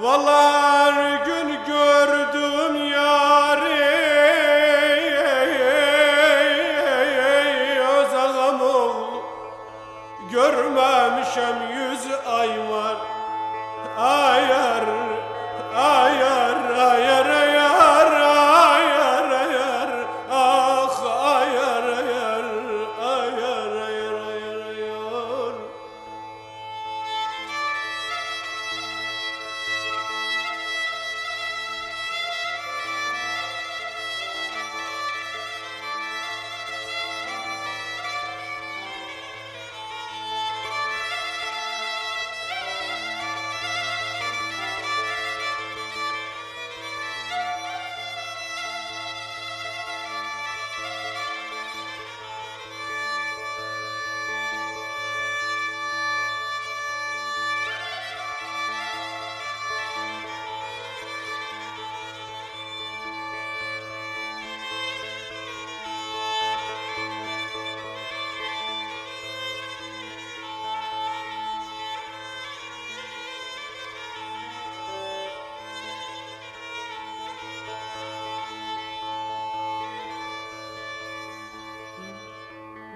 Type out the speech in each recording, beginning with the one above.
Vallahi gün gördüm yari Öz ağam oğlu Görmemişem yüz ay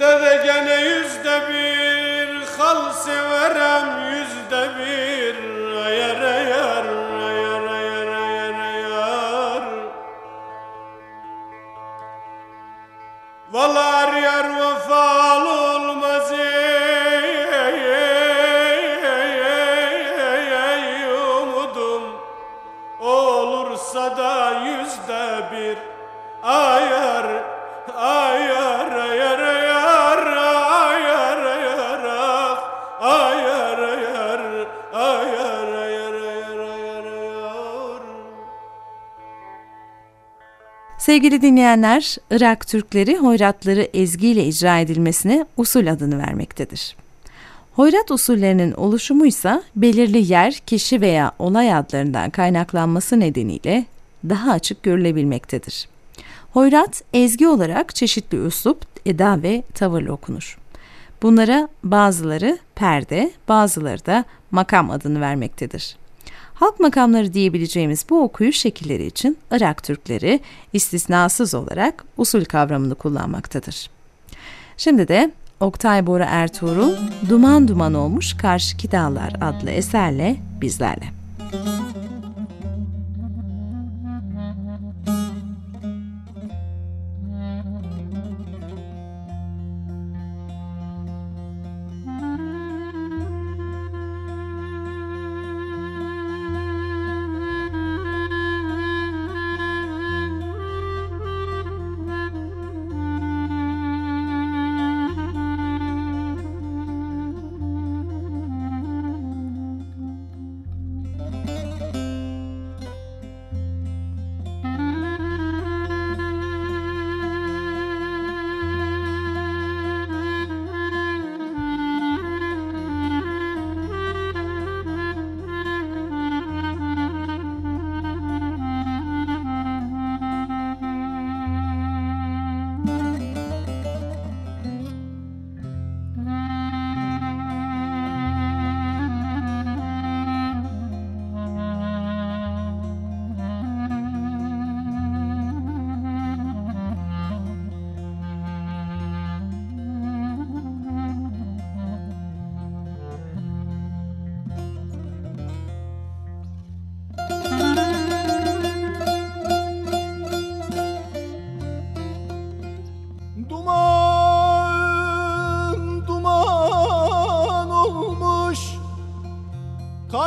Dede gene yüzde bir Hal severem yüzde bir. Ayar ayar ayar ayar ayar ayar. Valar yar vefal olmaz ey, ey, ey, ey, ey, umudum Olursa da yüzde bir. Ayar, ayar, ayar, ayar, Sevgili dinleyenler, Irak Türkleri hoyratları ezgiyle icra edilmesine usul adını vermektedir. Hoyrat usullerinin oluşumu ise belirli yer, kişi veya olay adlarından kaynaklanması nedeniyle daha açık görülebilmektedir. Hoyrat, ezgi olarak çeşitli üslup, eda ve tavırla okunur. Bunlara bazıları perde, bazıları da makam adını vermektedir. Halk makamları diyebileceğimiz bu okuyuş şekilleri için Irak Türkleri istisnasız olarak usul kavramını kullanmaktadır. Şimdi de Oktay Bora Ertuğrul Duman Duman Olmuş Karşıki Dağlar adlı eserle bizlerle.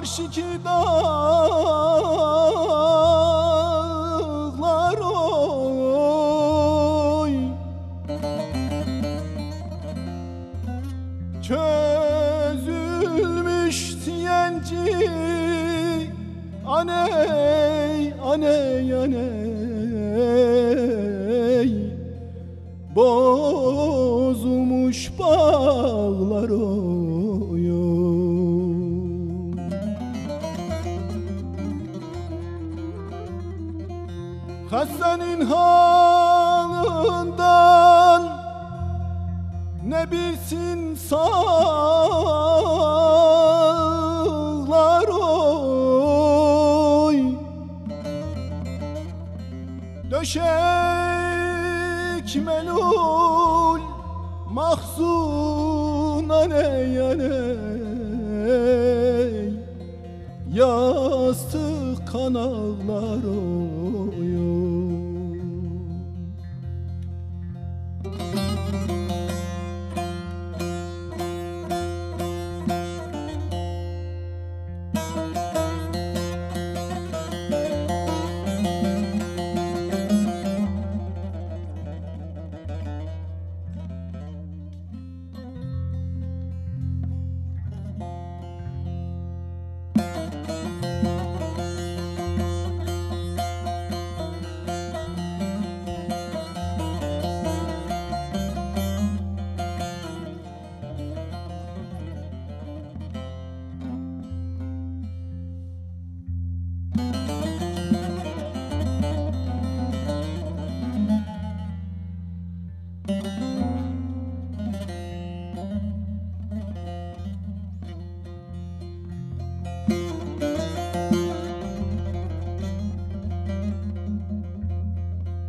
Karşıki dağlar ne bilsin sağlar oy. Döşek melul mahzun aney aney. Yastık kan ağlar oy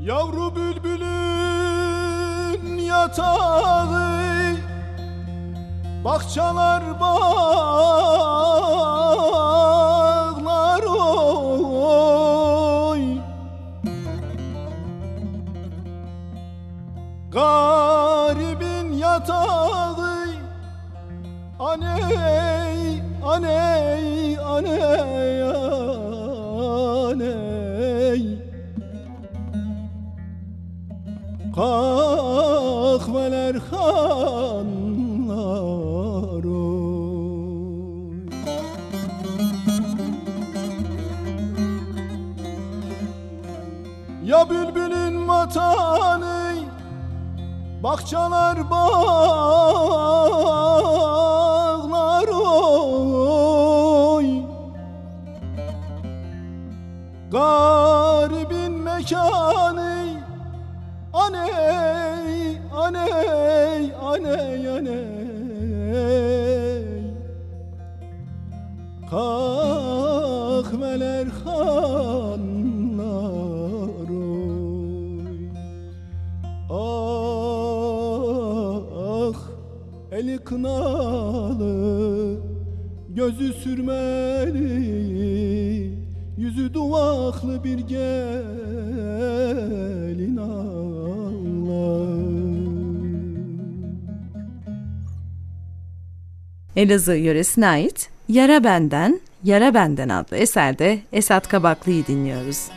Yavru bülbülün yatağı Bahçalar bağlar Bahçalar bağlar oy. Garibin mekanı Aney, aney, aney, aney kınalı Gözü sürmeli Yüzü duvaklı bir gelin ağlar Elazığ yöresine ait Yara Benden, Yara Benden adlı eserde Esat Kabaklı'yı dinliyoruz.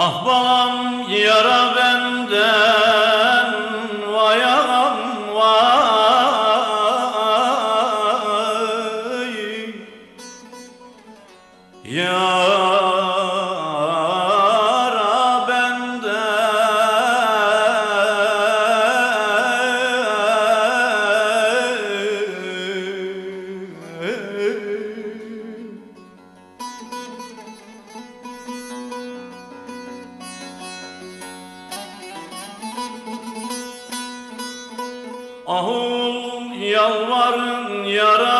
Ah balam yara benden Ahul yalvarın yara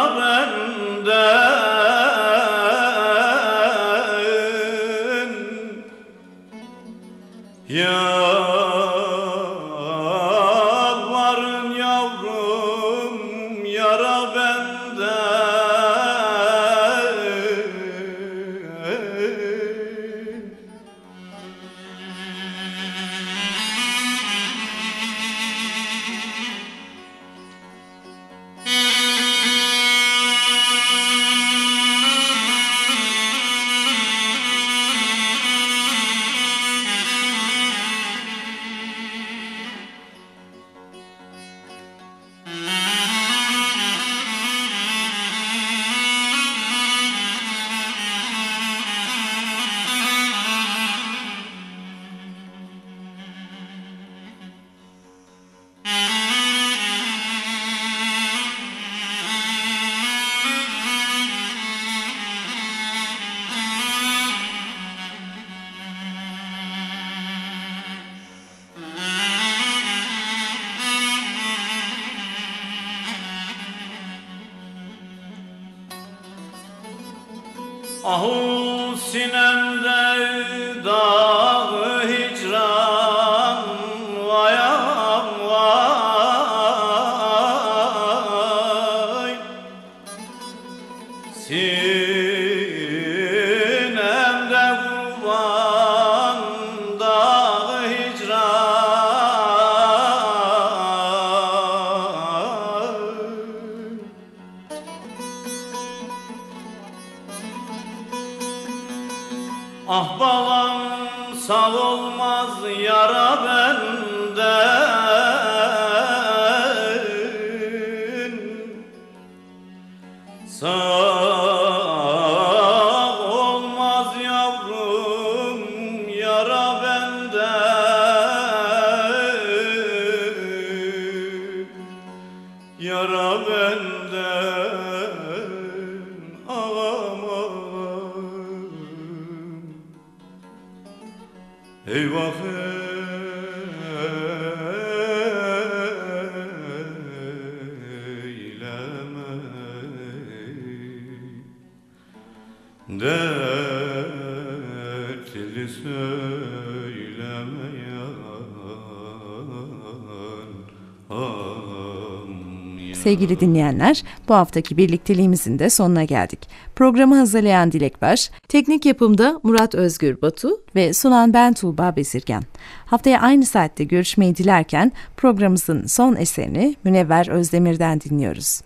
Hey, waffle. Sevgili dinleyenler, bu haftaki birlikteliğimizin de sonuna geldik. Programı hazırlayan Dilek Baş, teknik yapımda Murat Özgür Batu ve sunan ben Tuğba Bezirgen. Haftaya aynı saatte görüşmeyi dilerken programımızın son eserini Münevver Özdemir'den dinliyoruz.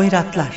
Hoyratlar